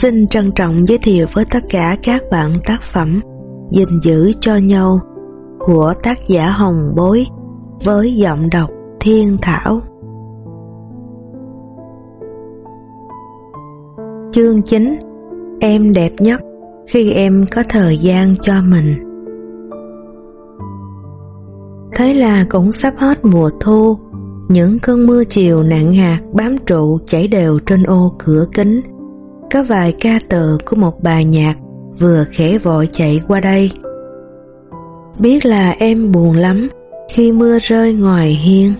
Xin trân trọng giới thiệu với tất cả các bạn tác phẩm gìn giữ cho nhau của tác giả Hồng Bối với giọng đọc Thiên Thảo. Chương 9 Em đẹp nhất khi em có thời gian cho mình. Thế là cũng sắp hết mùa thu, những cơn mưa chiều nặng hạt bám trụ chảy đều trên ô cửa kính. Có vài ca từ của một bài nhạc vừa khẽ vội chạy qua đây. Biết là em buồn lắm khi mưa rơi ngoài hiên.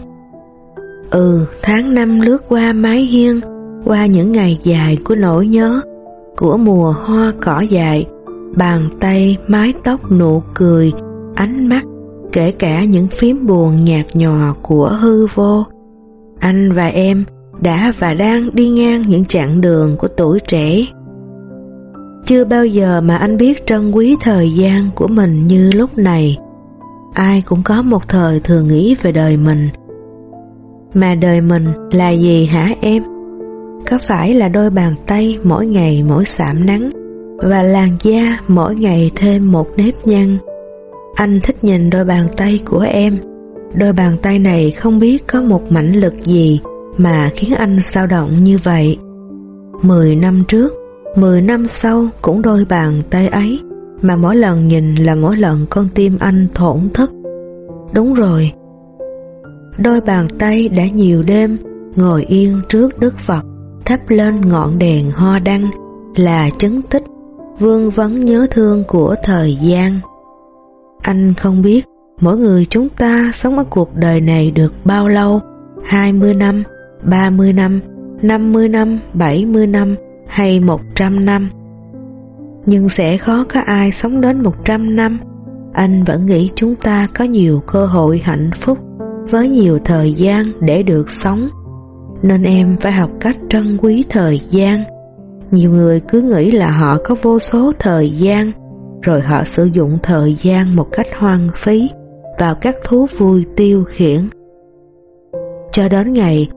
Ừ, tháng năm lướt qua mái hiên, qua những ngày dài của nỗi nhớ, của mùa hoa cỏ dại, bàn tay, mái tóc, nụ cười, ánh mắt, kể cả những phím buồn nhạt nhòa của hư vô. Anh và em đã và đang đi ngang những chặng đường của tuổi trẻ. Chưa bao giờ mà anh biết trân quý thời gian của mình như lúc này. Ai cũng có một thời thường nghĩ về đời mình. Mà đời mình là gì hả em? Có phải là đôi bàn tay mỗi ngày mỗi sạm nắng và làn da mỗi ngày thêm một nếp nhăn? Anh thích nhìn đôi bàn tay của em. Đôi bàn tay này không biết có một mãnh lực gì mà khiến anh sao động như vậy. Mười năm trước, mười năm sau cũng đôi bàn tay ấy mà mỗi lần nhìn là mỗi lần con tim anh thổn thức. Đúng rồi, đôi bàn tay đã nhiều đêm ngồi yên trước Đức Phật thắp lên ngọn đèn ho đăng là chứng tích vương vấn nhớ thương của thời gian. Anh không biết mỗi người chúng ta sống ở cuộc đời này được bao lâu, 20 năm, 30 năm, 50 năm, 70 năm hay 100 năm. Nhưng sẽ khó có ai sống đến 100 năm. Anh vẫn nghĩ chúng ta có nhiều cơ hội hạnh phúc với nhiều thời gian để được sống. Nên em phải học cách trân quý thời gian. Nhiều người cứ nghĩ là họ có vô số thời gian, rồi họ sử dụng thời gian một cách hoang phí vào các thú vui tiêu khiển. Cho đến ngày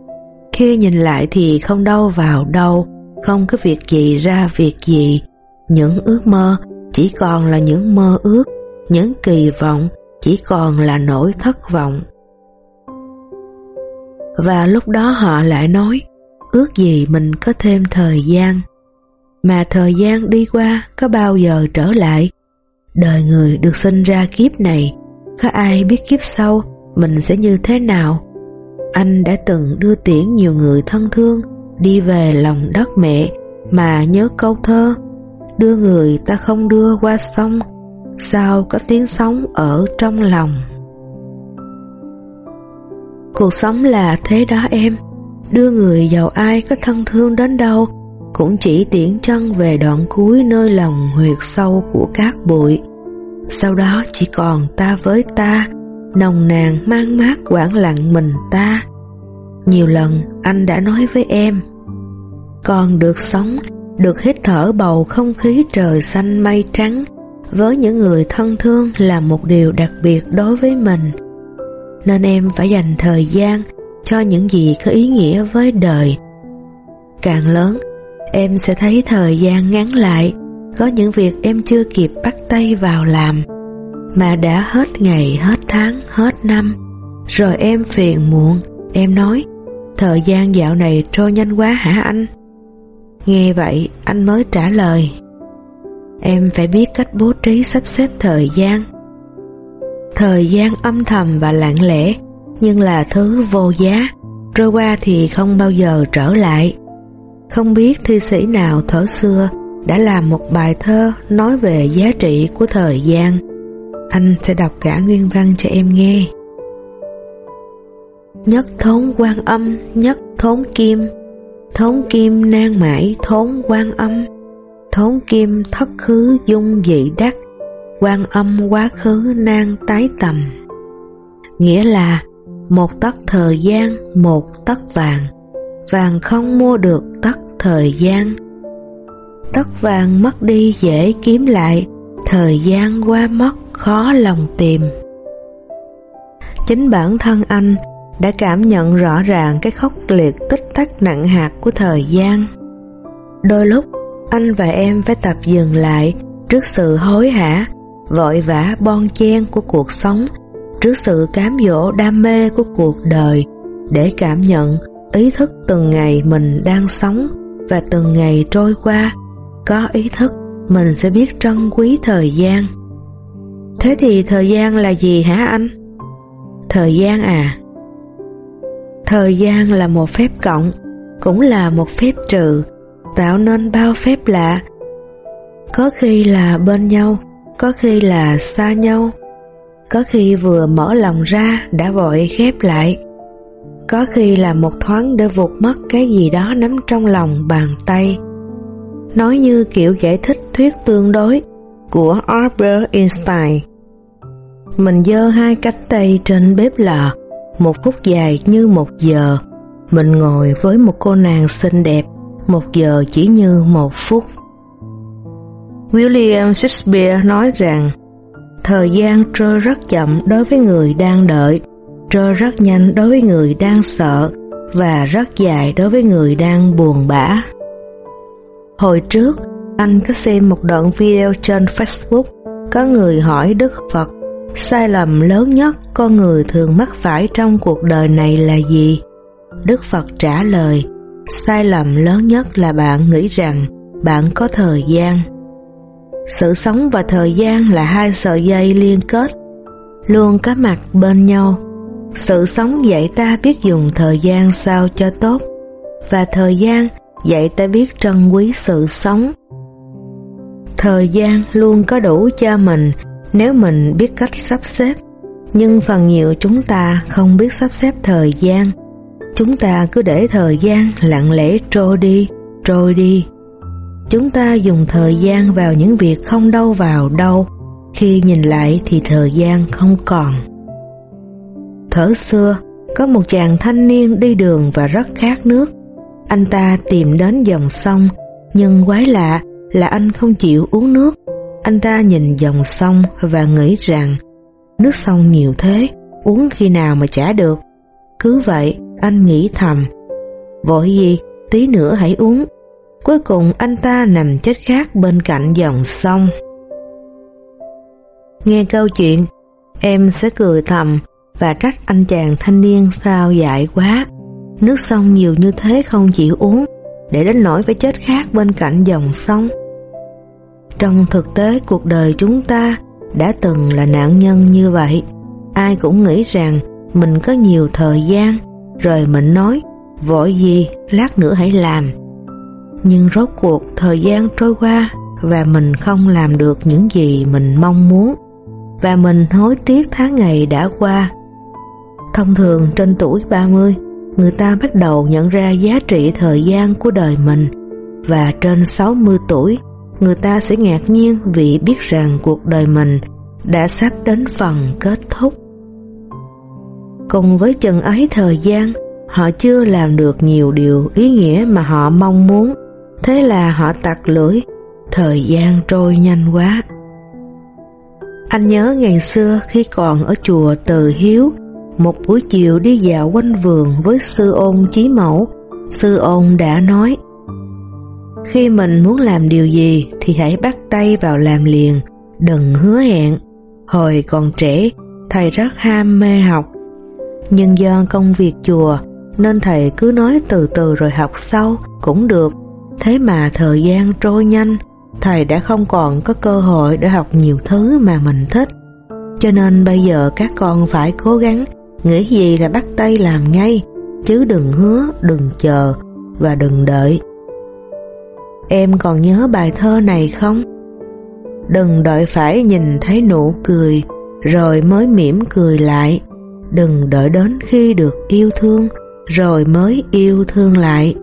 khi nhìn lại thì không đâu vào đâu, không có việc gì ra việc gì. Những ước mơ chỉ còn là những mơ ước, những kỳ vọng chỉ còn là nỗi thất vọng. Và lúc đó họ lại nói, ước gì mình có thêm thời gian. Mà thời gian đi qua có bao giờ trở lại. Đời người được sinh ra kiếp này, có ai biết kiếp sau mình sẽ như thế nào anh đã từng đưa tiễn nhiều người thân thương đi về lòng đất mẹ, mà nhớ câu thơ, đưa người ta không đưa qua sông, sao có tiếng sóng ở trong lòng? Cuộc sống là thế đó em. Đưa người giàu ai có thân thương đến đâu cũng chỉ tiễn chân về đoạn cuối nơi lòng huyệt sâu của cát bụi. Sau đó chỉ còn ta với ta nồng nàn mang mát quảng lặng mình ta. Nhiều lần anh đã nói với em, con được sống, được hít thở bầu không khí trời xanh mây trắng với những người thân thương là một điều đặc biệt đối với mình. Nên em phải dành thời gian cho những gì có ý nghĩa với đời. Càng lớn, em sẽ thấy thời gian ngắn lại, có những việc em chưa kịp bắt tay vào làm mà đã hết ngày, hết tháng, hết năm. Rồi em phiền muộn, em nói, thời gian dạo này trôi nhanh quá hả anh? Nghe vậy, anh mới trả lời, em phải biết cách bố trí sắp xếp thời gian. Thời gian âm thầm và lặng lẽ, nhưng là thứ vô giá, trôi qua thì không bao giờ trở lại. Không biết thi sĩ nào thở xưa đã làm một bài thơ nói về giá trị của thời gian anh sẽ đọc cả nguyên văn cho em nghe. Nhất thốn quan âm, nhất thốn kim, thốn kim nan mãi thốn quan âm, thốn kim thất khứ dung dị đắc, quan âm quá khứ nan tái tầm. Nghĩa là một tấc thời gian, một tấc vàng, vàng không mua được tấc thời gian. Tấc vàng mất đi dễ kiếm lại, thời gian qua mất khó lòng tìm. Chính bản thân anh đã cảm nhận rõ ràng cái khốc liệt tích tắc nặng hạt của thời gian. Đôi lúc, anh và em phải tập dừng lại trước sự hối hả, vội vã bon chen của cuộc sống, trước sự cám dỗ đam mê của cuộc đời, để cảm nhận ý thức từng ngày mình đang sống và từng ngày trôi qua, có ý thức mình sẽ biết trân quý thời gian. Thế thì thời gian là gì hả anh? Thời gian à? Thời gian là một phép cộng, cũng là một phép trừ, tạo nên bao phép lạ. Có khi là bên nhau, có khi là xa nhau, có khi vừa mở lòng ra đã vội khép lại, có khi là một thoáng để vụt mất cái gì đó nắm trong lòng bàn tay. Nói như kiểu giải thích thuyết tương đối của Albert Einstein. Mình dơ hai cánh tay trên bếp lò, một phút dài như một giờ. Mình ngồi với một cô nàng xinh đẹp, một giờ chỉ như một phút. William Shakespeare nói rằng thời gian trôi rất chậm đối với người đang đợi, trôi rất nhanh đối với người đang sợ và rất dài đối với người đang buồn bã. Hồi trước, anh có xem một đoạn video trên Facebook có người hỏi Đức Phật sai lầm lớn nhất con người thường mắc phải trong cuộc đời này là gì? Đức Phật trả lời sai lầm lớn nhất là bạn nghĩ rằng bạn có thời gian. Sự sống và thời gian là hai sợi dây liên kết, luôn có mặt bên nhau. Sự sống dạy ta biết dùng thời gian sao cho tốt, và thời gian dạy ta biết trân quý sự sống. Thời gian luôn có đủ cho mình nếu mình biết cách sắp xếp, nhưng phần nhiều chúng ta không biết sắp xếp thời gian. Chúng ta cứ để thời gian lặng lẽ trôi đi, trôi đi. Chúng ta dùng thời gian vào những việc không đâu vào đâu, khi nhìn lại thì thời gian không còn. Thở xưa, có một chàng thanh niên đi đường và rất khát nước. Anh ta tìm đến dòng sông, nhưng quái lạ là anh không chịu uống nước. Anh ta nhìn dòng sông và nghĩ rằng nước sông nhiều thế, uống khi nào mà trả được. Cứ vậy, anh nghĩ thầm. Vội gì, tí nữa hãy uống. Cuối cùng anh ta nằm chết khác bên cạnh dòng sông. Nghe câu chuyện, em sẽ cười thầm và trách anh chàng thanh niên sao dại quá. Nước sông nhiều như thế không chịu uống, để đến nỗi phải chết khác bên cạnh dòng sông. Trong thực tế cuộc đời chúng ta đã từng là nạn nhân như vậy. Ai cũng nghĩ rằng mình có nhiều thời gian, rồi mình nói, vội gì, lát nữa hãy làm. Nhưng rốt cuộc thời gian trôi qua và mình không làm được những gì mình mong muốn và mình hối tiếc tháng ngày đã qua. Thông thường trên tuổi 30, người ta bắt đầu nhận ra giá trị thời gian của đời mình và trên 60 tuổi người ta sẽ ngạc nhiên vì biết rằng cuộc đời mình đã sắp đến phần kết thúc. Cùng với chừng ấy thời gian, họ chưa làm được nhiều điều ý nghĩa mà họ mong muốn, thế là họ tặc lưỡi, thời gian trôi nhanh quá. Anh nhớ ngày xưa khi còn ở chùa Từ Hiếu, một buổi chiều đi dạo quanh vườn với sư ôn chí mẫu, sư ôn đã nói khi mình muốn làm điều gì thì hãy bắt tay vào làm liền, đừng hứa hẹn. Hồi còn trẻ, thầy rất ham mê học. Nhưng do công việc chùa nên thầy cứ nói từ từ rồi học sau cũng được. Thế mà thời gian trôi nhanh, thầy đã không còn có cơ hội để học nhiều thứ mà mình thích. Cho nên bây giờ các con phải cố gắng, nghĩ gì là bắt tay làm ngay, chứ đừng hứa, đừng chờ và đừng đợi. Em còn nhớ bài thơ này không? Đừng đợi phải nhìn thấy nụ cười, Rồi mới mỉm cười lại. Đừng đợi đến khi được yêu thương, Rồi mới yêu thương lại.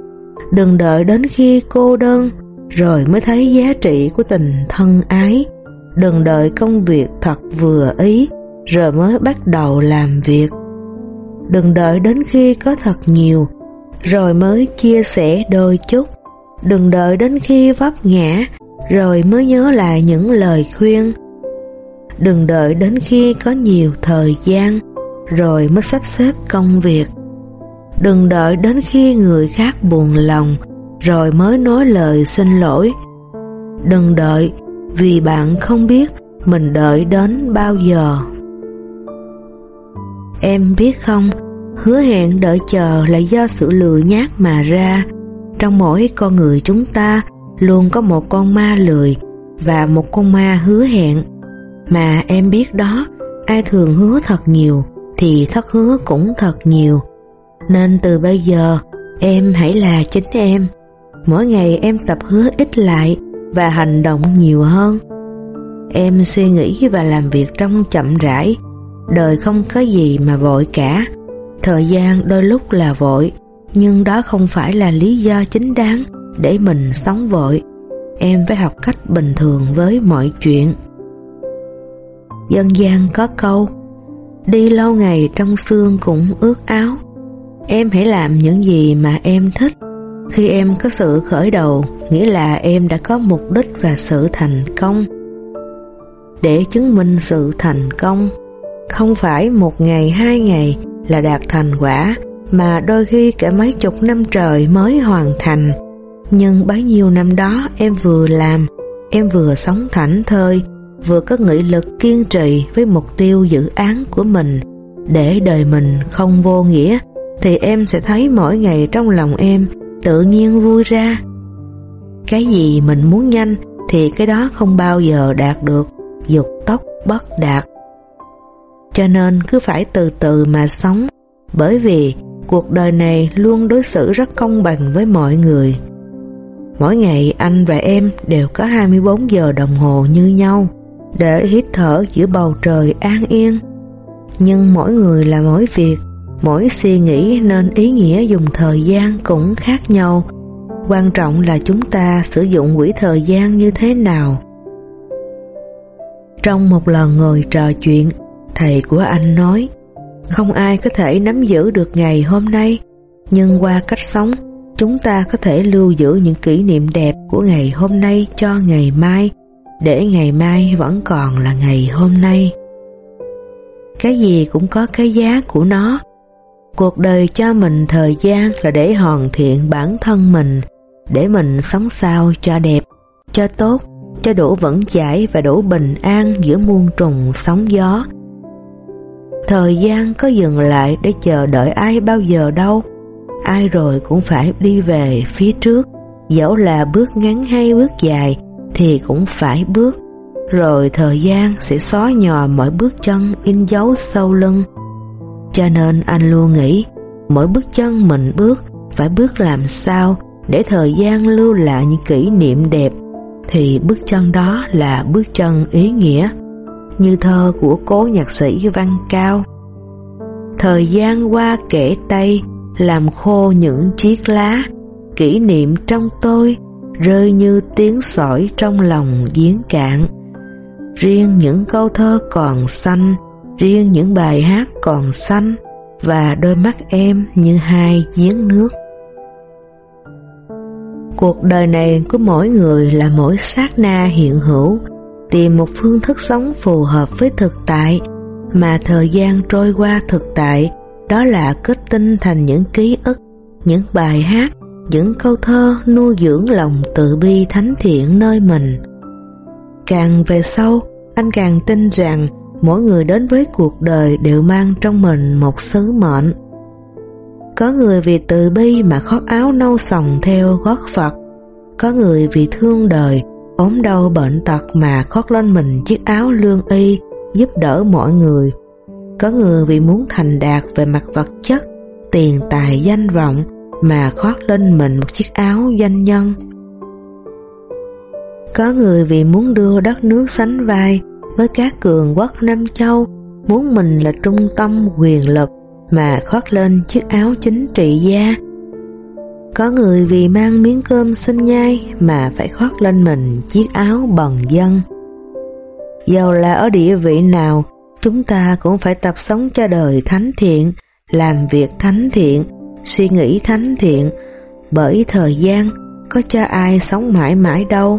Đừng đợi đến khi cô đơn, Rồi mới thấy giá trị của tình thân ái. Đừng đợi công việc thật vừa ý, Rồi mới bắt đầu làm việc. Đừng đợi đến khi có thật nhiều, Rồi mới chia sẻ đôi chút. Đừng đợi đến khi vấp ngã rồi mới nhớ lại những lời khuyên. Đừng đợi đến khi có nhiều thời gian rồi mới sắp xếp công việc. Đừng đợi đến khi người khác buồn lòng rồi mới nói lời xin lỗi đừng đợi vì bạn không biết mình đợi đến bao giờ. Em biết không, hứa hẹn đợi chờ là do sự lười nhát mà ra. Trong mỗi con người chúng ta luôn có một con ma lười và một con ma hứa hẹn. Mà em biết đó, ai thường hứa thật nhiều thì thất hứa cũng thật nhiều. Nên từ bây giờ, em hãy là chính em. Mỗi ngày em tập hứa ít lại và hành động nhiều hơn. Em suy nghĩ và làm việc trong chậm rãi, đời không có gì mà vội cả. Thời gian đôi lúc là vội, nhưng đó không phải là lý do chính đáng để mình sống vội. Em phải học cách bình thường với mọi chuyện. Dân gian có câu, đi lâu ngày trong xương cũng ướt áo. Em hãy làm những gì mà em thích. Khi em có sự khởi đầu, nghĩa là em đã có mục đích và sự thành công để chứng minh sự thành công. Không phải một ngày hai ngày là đạt thành quả, mà đôi khi cả mấy chục năm trời mới hoàn thành. Nhưng bấy nhiêu năm đó em vừa làm, em vừa sống thảnh thơi, vừa có nghị lực kiên trì với mục tiêu dự án của mình. Để đời mình không vô nghĩa, thì em sẽ thấy mỗi ngày trong lòng em tự nhiên vui ra. Cái gì mình muốn nhanh thì cái đó không bao giờ đạt được dục tốc bất đạt. Cho nên cứ phải từ từ mà sống, bởi vì cuộc đời này luôn đối xử rất công bằng với mọi người. Mỗi ngày anh và em đều có 24 giờ đồng hồ như nhau để hít thở giữa bầu trời an yên. Nhưng mỗi người là mỗi việc, mỗi suy nghĩ nên ý nghĩa dùng thời gian cũng khác nhau. Quan trọng là chúng ta sử dụng quỹ thời gian như thế nào. Trong một lần ngồi trò chuyện, thầy của anh nói, không ai có thể nắm giữ được ngày hôm nay, nhưng qua cách sống, chúng ta có thể lưu giữ những kỷ niệm đẹp của ngày hôm nay cho ngày mai, để ngày mai vẫn còn là ngày hôm nay. Cái gì cũng có cái giá của nó. Cuộc đời cho mình thời gian là để hoàn thiện bản thân mình, để mình sống sao cho đẹp, cho tốt cho đủ vững chãi và đủ bình an giữa muôn trùng sóng gió. Thời gian có dừng lại để chờ đợi ai bao giờ đâu, ai rồi cũng phải đi về phía trước, dẫu là bước ngắn hay bước dài thì cũng phải bước, rồi thời gian sẽ xóa nhòa mọi bước chân in dấu sâu lưng. Cho nên anh luôn nghĩ, mỗi bước chân mình bước phải bước làm sao để thời gian lưu lại những kỷ niệm đẹp. Thì bước chân đó là bước chân ý nghĩa, như thơ của cố nhạc sĩ Văn Cao. Thời gian qua kể tay, làm khô những chiếc lá, kỷ niệm trong tôi rơi như tiếng sỏi trong lòng giếng cạn. Riêng những câu thơ còn xanh, riêng những bài hát còn xanh, và đôi mắt em như hai giếng nước. Cuộc đời này của mỗi người là mỗi sát na hiện hữu, tìm một phương thức sống phù hợp với thực tại, mà thời gian trôi qua thực tại, đó là kết tinh thành những ký ức, những bài hát, những câu thơ nuôi dưỡng lòng tự bi thánh thiện nơi mình. Càng về sau, anh càng tin rằng mỗi người đến với cuộc đời đều mang trong mình một sứ mệnh. Có người vì từ bi mà khoác áo nâu sòng theo gót Phật. Có người vì thương đời, ốm đau bệnh tật mà khoác lên mình chiếc áo lương y giúp đỡ mọi người. Có người vì muốn thành đạt về mặt vật chất, tiền tài danh vọng mà khoác lên mình một chiếc áo danh nhân. Có người vì muốn đưa đất nước sánh vai với các cường quốc Nam Châu, muốn mình là trung tâm quyền lực mà khoác lên chiếc áo chính trị gia. Có người vì mang miếng cơm xin nhai mà phải khoác lên mình chiếc áo bần dân. Dầu là ở địa vị nào, chúng ta cũng phải tập sống cho đời thánh thiện, làm việc thánh thiện, suy nghĩ thánh thiện, bởi thời gian có cho ai sống mãi mãi đâu,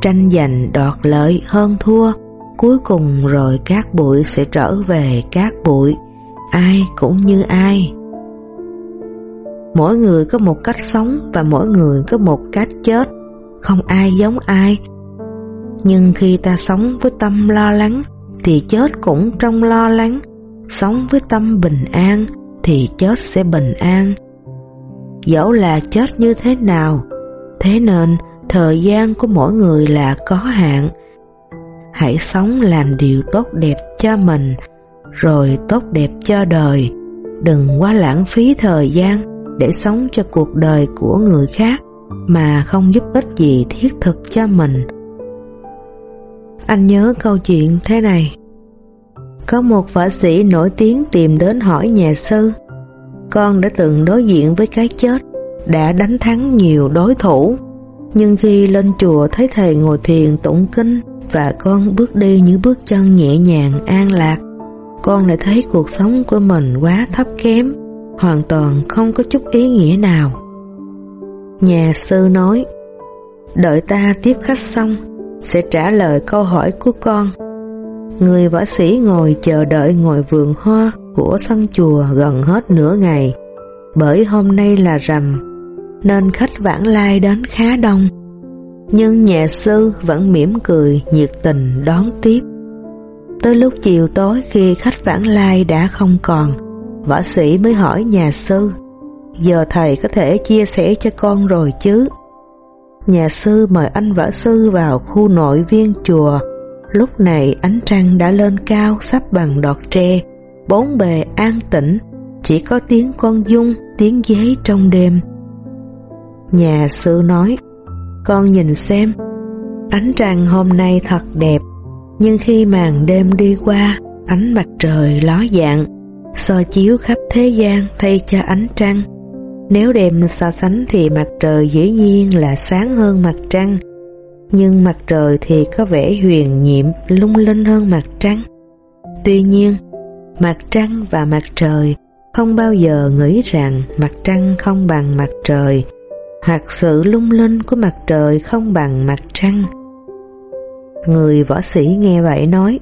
tranh giành đoạt lợi hơn thua, cuối cùng rồi các bụi sẽ trở về các bụi ai cũng như ai. Mỗi người có một cách sống và mỗi người có một cách chết, không ai giống ai, Nhưng khi ta sống với tâm lo lắng thì chết cũng trong lo lắng. Sống với tâm bình an thì chết sẽ bình an. Dẫu là chết như thế nào, thế nên thời gian của mỗi người là có hạn. Hãy sống làm điều tốt đẹp cho mình, rồi tốt đẹp cho đời. Đừng quá lãng phí thời gian để sống cho cuộc đời của người khác mà không giúp ích gì thiết thực cho mình. Anh nhớ câu chuyện thế này. Có một võ sĩ nổi tiếng tìm đến hỏi nhà sư, Con đã từng đối diện với cái chết, Đã đánh thắng nhiều đối thủ, Nhưng khi lên chùa thấy thầy ngồi thiền tụng kinh Và con bước đi những bước chân nhẹ nhàng an lạc, Con lại thấy cuộc sống của mình quá thấp kém Hoàn toàn không có chút ý nghĩa nào Nhà sư nói Đợi ta tiếp khách xong Sẽ trả lời câu hỏi của con Người võ sĩ ngồi chờ đợi ngồi vườn hoa của sân chùa gần hết nửa ngày, bởi hôm nay là rằm, nên khách vãng lai đến khá đông. Nhưng nhà sư vẫn mỉm cười nhiệt tình đón tiếp. Tới lúc chiều tối khi khách vãng lai đã không còn, võ sĩ mới hỏi nhà sư, giờ thầy có thể chia sẻ cho con rồi chứ? Nhà sư mời anh võ sư vào khu nội viên chùa Lúc này ánh trăng đã lên cao sắp bằng đọt tre, bốn bề an tĩnh, chỉ có tiếng con dung, tiếng dế trong đêm. Nhà sư nói, con nhìn xem, ánh trăng hôm nay thật đẹp, nhưng khi màn đêm đi qua, ánh mặt trời ló dạng, soi chiếu khắp thế gian thay cho ánh trăng. Nếu đêm so sánh thì mặt trời dĩ nhiên là sáng hơn mặt trăng, nhưng mặt trời thì có vẻ huyền nhiệm lung linh hơn mặt trăng. Tuy nhiên, mặt trăng và mặt trời không bao giờ nghĩ rằng mặt trăng không bằng mặt trời hoặc sự lung linh của mặt trời không bằng mặt trăng. Người võ sĩ nghe vậy nói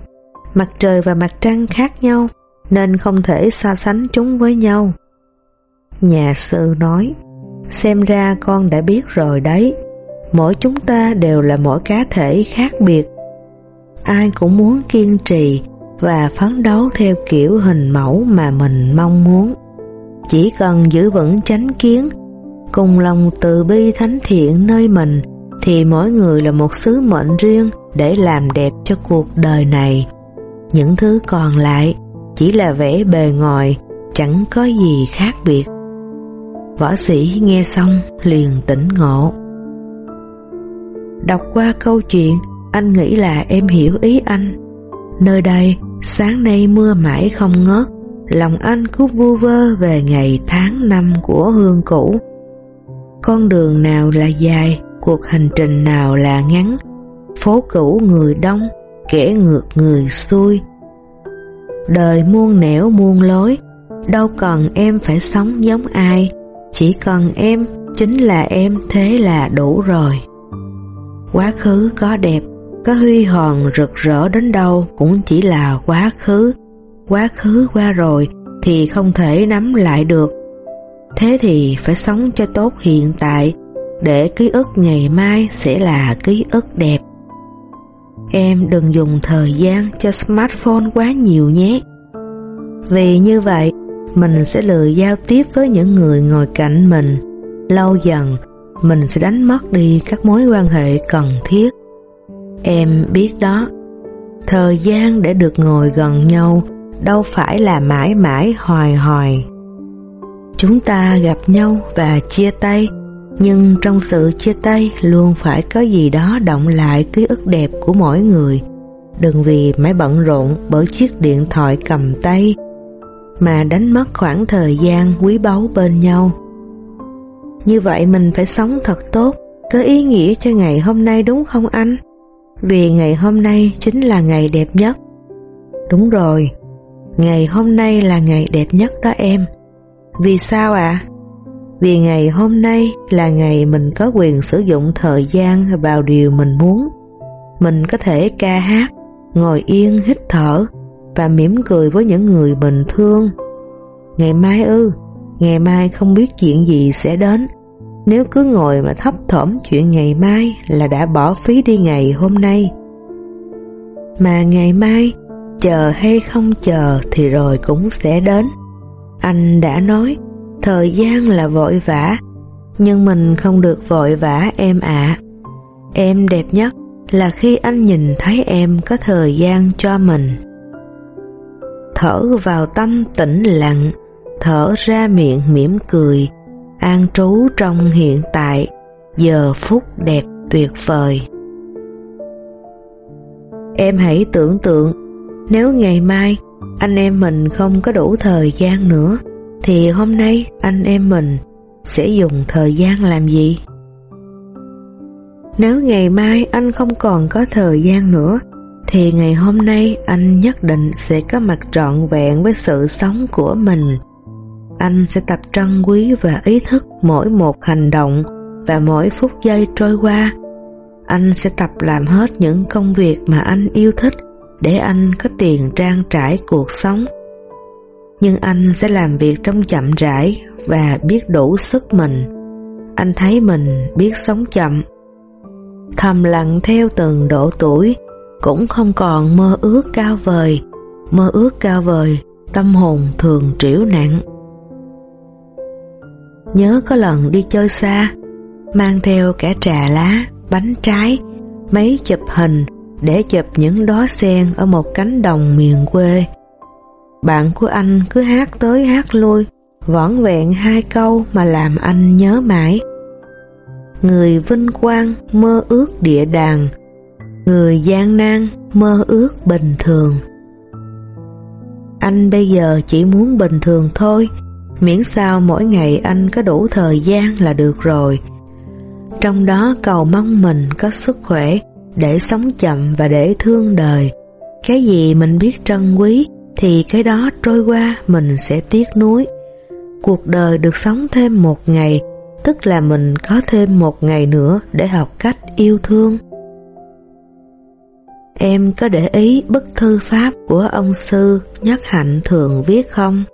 mặt trời và mặt trăng khác nhau nên không thể so sánh chúng với nhau. Nhà sư nói xem ra con đã biết rồi đấy mỗi chúng ta đều là mỗi cá thể khác biệt. Ai cũng muốn kiên trì và phấn đấu theo kiểu hình mẫu mà mình mong muốn. Chỉ cần giữ vững chánh kiến, cùng lòng từ bi thánh thiện nơi mình thì mỗi người là một sứ mệnh riêng để làm đẹp cho cuộc đời này. Những thứ còn lại chỉ là vẻ bề ngoài, chẳng có gì khác biệt. Võ sĩ nghe xong liền tỉnh ngộ. Đọc qua câu chuyện, anh nghĩ là em hiểu ý anh. Nơi đây, sáng nay mưa mãi không ngớt, lòng anh cứ vu vơ về ngày tháng năm của hương cũ. Con đường nào là dài, cuộc hành trình nào là ngắn, phố cũ người đông, kẻ ngược người xuôi. Đời muôn nẻo muôn lối, đâu cần em phải sống giống ai, chỉ cần em chính là em thế là đủ rồi. Quá khứ có đẹp, có huy hoàng rực rỡ đến đâu cũng chỉ là quá khứ. Quá khứ qua rồi thì không thể nắm lại được. Thế thì phải sống cho tốt hiện tại để ký ức ngày mai sẽ là ký ức đẹp. Em đừng dùng thời gian cho smartphone quá nhiều nhé. Vì như vậy, mình sẽ lười giao tiếp với những người ngồi cạnh mình. Lâu dần, mình sẽ đánh mất đi các mối quan hệ cần thiết. Em biết đó, thời gian để được ngồi gần nhau đâu phải là mãi mãi hoài hoài. Chúng ta gặp nhau và chia tay, nhưng trong sự chia tay luôn phải có gì đó động lại ký ức đẹp của mỗi người. Đừng vì mãi bận rộn bởi chiếc điện thoại cầm tay mà đánh mất khoảng thời gian quý báu bên nhau. Như vậy mình phải sống thật tốt, có ý nghĩa cho ngày hôm nay đúng không anh? Vì ngày hôm nay chính là ngày đẹp nhất. Đúng rồi, ngày hôm nay là ngày đẹp nhất đó em. Vì sao ạ? À? Vì ngày hôm nay là ngày mình có quyền sử dụng thời gian vào điều mình muốn. Mình có thể ca hát, ngồi yên hít thở và mỉm cười với những người mình thương. Ngày mai ư, ngày mai không biết chuyện gì sẽ đến. Nếu cứ ngồi mà thấp thỏm chuyện ngày mai là đã bỏ phí đi ngày hôm nay. mà ngày mai chờ hay không chờ thì rồi cũng sẽ đến. Anh đã nói thời gian là vội vã, nhưng mình không được vội vã em ạ. Em đẹp nhất là khi anh nhìn thấy em có thời gian cho mình. Thở vào tâm tĩnh lặng, thở ra miệng mỉm cười, an trú trong hiện tại, giờ phút đẹp tuyệt vời. Em hãy tưởng tượng, nếu ngày mai anh em mình không có đủ thời gian nữa, thì hôm nay anh em mình sẽ dùng thời gian làm gì? Nếu ngày mai anh không còn có thời gian nữa, thì ngày hôm nay anh nhất định sẽ có mặt trọn vẹn với sự sống của mình. Anh sẽ tập trân quý và ý thức mỗi một hành động và mỗi phút giây trôi qua. Anh sẽ tập làm hết những công việc mà anh yêu thích để anh có tiền trang trải cuộc sống. Nhưng anh sẽ làm việc trong chậm rãi và biết đủ sức mình. Anh thấy mình biết sống chậm. Thầm lặng theo từng độ tuổi, cũng không còn mơ ước cao vời. Mơ ước cao vời, tâm hồn thường triểu nặng. Nhớ có lần đi chơi xa, mang theo cả trà lá, bánh trái, mấy chụp hình để chụp những đóa sen ở một cánh đồng miền quê. Bạn của anh cứ hát tới hát lui, võn vẹn hai câu mà làm anh nhớ mãi. Người vinh quang mơ ước địa đàng, người gian nan mơ ước bình thường. Anh bây giờ chỉ muốn bình thường thôi, miễn sao mỗi ngày anh có đủ thời gian là được rồi. Trong đó cầu mong mình có sức khỏe để sống chậm và để thương đời. Cái gì mình biết trân quý thì cái đó trôi qua mình sẽ tiếc nuối. Cuộc đời được sống thêm một ngày, tức là mình có thêm một ngày nữa để học cách yêu thương. Em có để ý bức thư pháp của ông sư Nhất Hạnh thường viết không?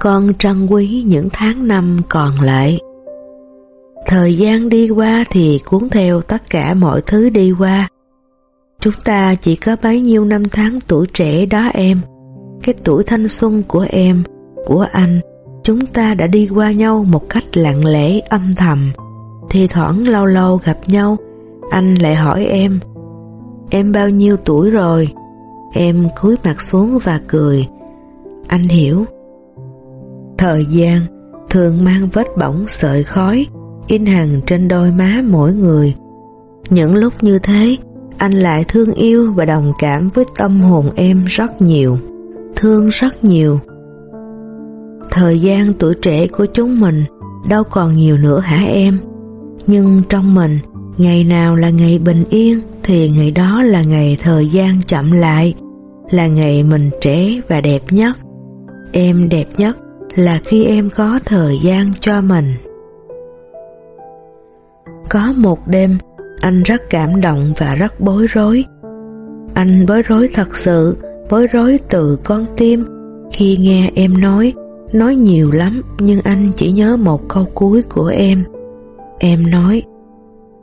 Con trân quý những tháng năm còn lại. Thời gian đi qua thì cuốn theo tất cả mọi thứ đi qua. Chúng ta chỉ có bấy nhiêu năm tháng tuổi trẻ đó em. Cái tuổi thanh xuân của em, của anh, chúng ta đã đi qua nhau một cách lặng lẽ âm thầm. Thì thoảng lâu lâu gặp nhau, anh lại hỏi em, em bao nhiêu tuổi rồi? Em cúi mặt xuống và cười. Anh hiểu. Thời gian thường mang vết bỏng sợi khói, in hằn trên đôi má mỗi người. Những lúc như thế, anh lại thương yêu và đồng cảm với tâm hồn em rất nhiều, thương rất nhiều. Thời gian tuổi trẻ của chúng mình đâu còn nhiều nữa hả em? Nhưng trong mình, ngày nào là ngày bình yên thì ngày đó là ngày thời gian chậm lại, là ngày mình trẻ và đẹp nhất. Em đẹp nhất là khi em có thời gian cho mình. Có một đêm, anh rất cảm động và rất bối rối. Anh bối rối thật sự, bối rối từ con tim khi nghe em nói, nói nhiều lắm nhưng anh chỉ nhớ một câu cuối của em. Em nói,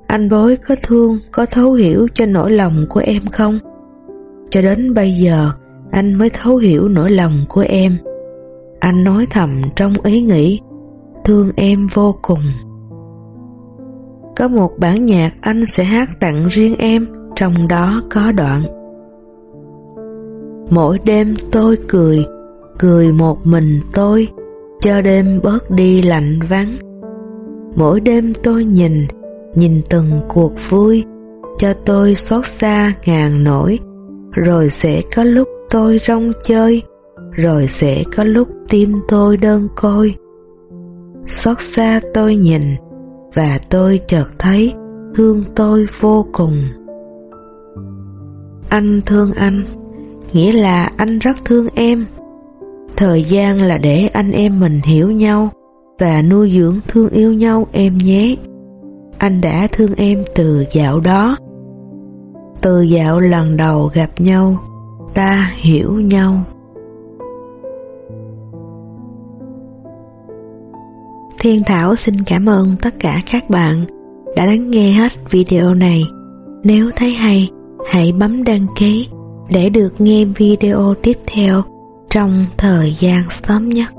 anh bối có thương, có thấu hiểu cho nỗi lòng của em không? Cho đến bây giờ, anh mới thấu hiểu nỗi lòng của em. Anh nói thầm trong ý nghĩ, thương em vô cùng. Có một bản nhạc anh sẽ hát tặng riêng em, trong đó có đoạn. Mỗi đêm tôi cười, cười một mình tôi, cho đêm bớt đi lạnh vắng. Mỗi đêm tôi nhìn, nhìn từng cuộc vui, cho tôi xót xa ngàn nỗi, rồi sẽ có lúc tôi rong chơi, rồi sẽ có lúc tim tôi đơn côi. Xót xa tôi nhìn, và tôi chợt thấy thương tôi vô cùng. Anh thương anh, nghĩa là anh rất thương em. Thời gian là để anh em mình hiểu nhau và nuôi dưỡng thương yêu nhau em nhé. Anh đã thương em từ dạo đó. Từ dạo lần đầu gặp nhau, ta hiểu nhau. Thiên Thảo xin cảm ơn tất cả các bạn đã lắng nghe hết video này. Nếu thấy hay, hãy bấm đăng ký để được nghe video tiếp theo trong thời gian sớm nhất.